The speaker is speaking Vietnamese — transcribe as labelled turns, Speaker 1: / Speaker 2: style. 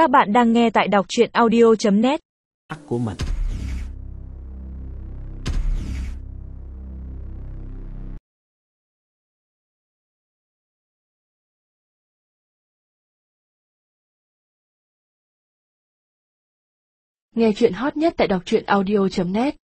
Speaker 1: Các bạn đang nghe tại đọc chuyện audio.net
Speaker 2: của mình.
Speaker 3: Nghe chuyện hot nhất tại đọc truyện audio.net